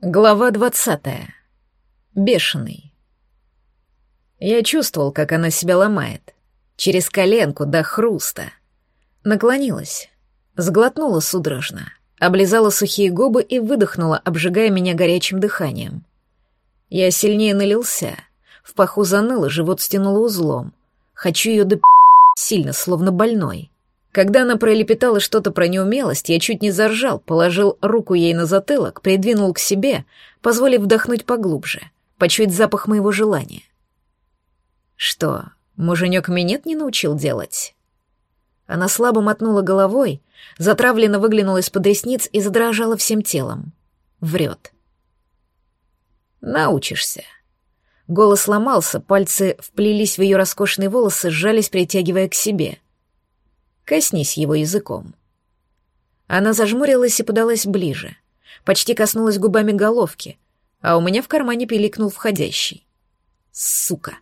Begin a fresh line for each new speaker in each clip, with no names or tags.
Глава двадцатая. Бешеный. Я чувствовал, как она себя ломает. Через коленку до хруста. Наклонилась. Сглотнула судорожно. Облизала сухие губы и выдохнула, обжигая меня горячим дыханием. Я сильнее налился. В паху заныло, живот стянуло узлом. Хочу ее до сильно, словно больной. Когда она пролепетала что-то про неумелость, я чуть не заржал, положил руку ей на затылок, придвинул к себе, позволив вдохнуть поглубже, почуять запах моего желания. Что, муженек минет не научил делать? Она слабо мотнула головой, затравленно выглянула из-под ресниц и задрожала всем телом. Врет. Научишься. Голос ломался, пальцы вплелись в ее роскошные волосы, сжались, притягивая к себе — Коснись его языком. Она зажмурилась и подалась ближе. Почти коснулась губами головки, а у меня в кармане пиликнул входящий. Сука.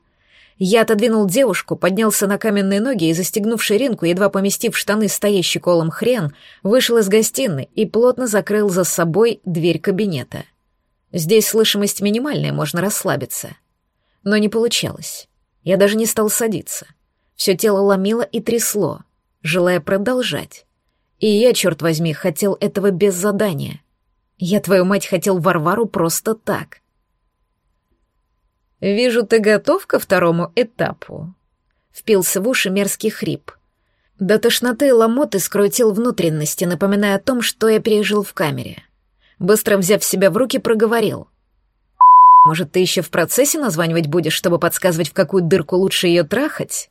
Я отодвинул девушку, поднялся на каменные ноги и, застегнув ширинку, едва поместив штаны стоящий колом хрен, вышел из гостиной и плотно закрыл за собой дверь кабинета. Здесь слышимость минимальная, можно расслабиться. Но не получалось. Я даже не стал садиться. Все тело ломило и трясло желая продолжать. И я, черт возьми, хотел этого без задания. Я, твою мать, хотел Варвару просто так. «Вижу, ты готов ко второму этапу», — впился в уши мерзкий хрип. До тошноты ломоты скрутил внутренности, напоминая о том, что я пережил в камере. Быстро взяв себя в руки, проговорил. «Может, ты еще в процессе названивать будешь, чтобы подсказывать, в какую дырку лучше ее трахать?»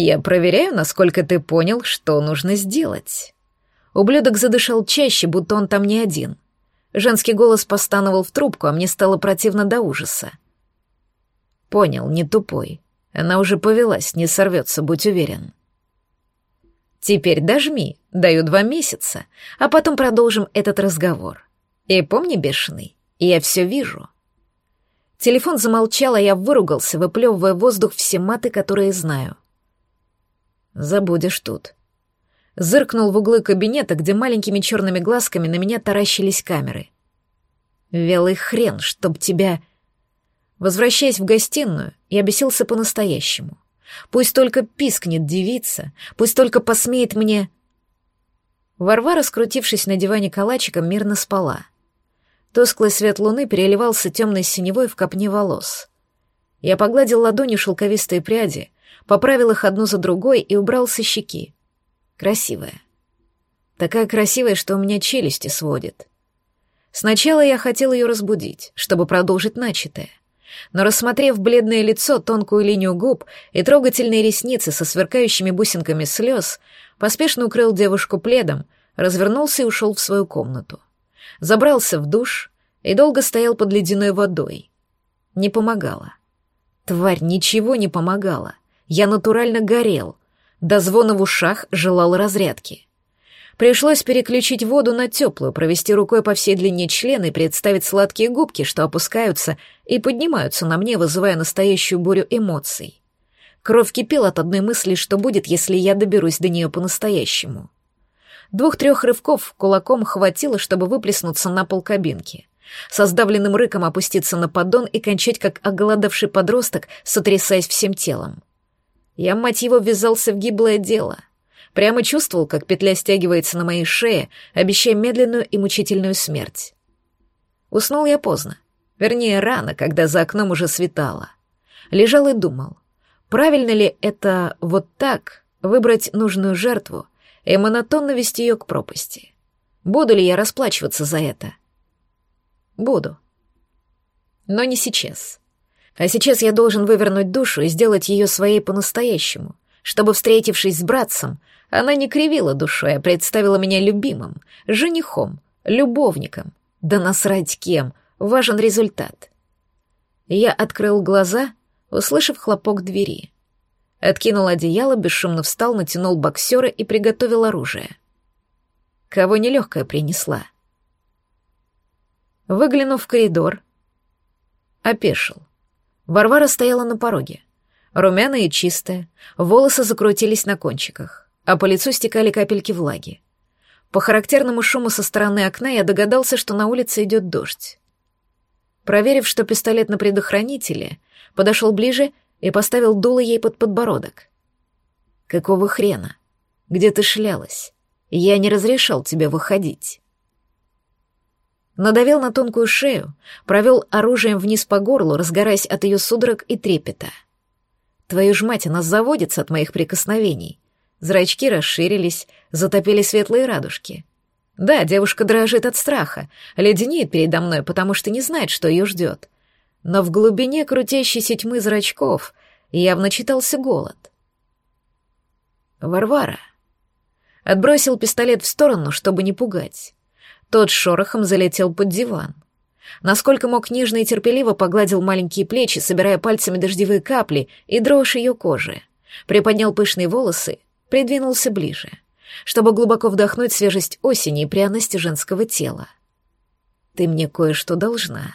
Я проверяю, насколько ты понял, что нужно сделать. Ублюдок задышал чаще, будто он там не один. Женский голос постановал в трубку, а мне стало противно до ужаса. Понял, не тупой. Она уже повелась, не сорвется, будь уверен. Теперь дожми, даю два месяца, а потом продолжим этот разговор. И помни, бешеный, я все вижу. Телефон замолчал, а я выругался, выплевывая воздух все маты, которые знаю — Забудешь тут. Зыркнул в углы кабинета, где маленькими черными глазками на меня таращились камеры. Велый хрен, чтоб тебя... Возвращаясь в гостиную, я бесился по-настоящему. Пусть только пискнет девица, пусть только посмеет мне... Варвара, скрутившись на диване калачиком, мирно спала. Тусклый свет луны переливался темной синевой в копне волос. Я погладил ладонью шелковистые пряди, поправил их одну за другой и убрал со щеки. Красивая. Такая красивая, что у меня челюсти сводит. Сначала я хотел ее разбудить, чтобы продолжить начатое. Но рассмотрев бледное лицо, тонкую линию губ и трогательные ресницы со сверкающими бусинками слез, поспешно укрыл девушку пледом, развернулся и ушел в свою комнату. Забрался в душ и долго стоял под ледяной водой. Не помогало. Тварь ничего не помогала. Я натурально горел. До звона в ушах желал разрядки. Пришлось переключить воду на теплую, провести рукой по всей длине члена и представить сладкие губки, что опускаются и поднимаются на мне, вызывая настоящую бурю эмоций. Кровь кипела от одной мысли, что будет, если я доберусь до нее по-настоящему. Двух-трех рывков кулаком хватило, чтобы выплеснуться на пол кабинки. Со сдавленным рыком опуститься на поддон и кончать, как оголодавший подросток, сотрясаясь всем телом. Я, мать его, ввязался в гиблое дело. Прямо чувствовал, как петля стягивается на моей шее, обещая медленную и мучительную смерть. Уснул я поздно. Вернее, рано, когда за окном уже светало. Лежал и думал, правильно ли это вот так выбрать нужную жертву и монотонно вести ее к пропасти? Буду ли я расплачиваться за это? Буду. Но не сейчас. А сейчас я должен вывернуть душу и сделать ее своей по-настоящему, чтобы, встретившись с братцем, она не кривила душой, а представила меня любимым, женихом, любовником. Да насрать кем, важен результат. Я открыл глаза, услышав хлопок двери. Откинул одеяло, бесшумно встал, натянул боксера и приготовил оружие. Кого нелегкая принесла. Выглянув в коридор, опешил. Варвара стояла на пороге. Румяная и чистая, волосы закрутились на кончиках, а по лицу стекали капельки влаги. По характерному шуму со стороны окна я догадался, что на улице идет дождь. Проверив, что пистолет на предохранителе, подошел ближе и поставил дуло ей под подбородок. «Какого хрена? Где ты шлялась? Я не разрешал тебе выходить». Надавил на тонкую шею, провел оружием вниз по горлу, разгораясь от ее судорог и трепета. «Твою ж мать, она заводится от моих прикосновений». Зрачки расширились, затопили светлые радужки. Да, девушка дрожит от страха, леденеет передо мной, потому что не знает, что ее ждет. Но в глубине крутящейся тьмы зрачков явно читался голод. Варвара. Отбросил пистолет в сторону, чтобы не пугать. Тот шорохом залетел под диван. Насколько мог нежно и терпеливо погладил маленькие плечи, собирая пальцами дождевые капли и дрожь ее кожи. Приподнял пышные волосы, придвинулся ближе — чтобы глубоко вдохнуть свежесть осени и пряности женского тела. «Ты мне кое-что должна»,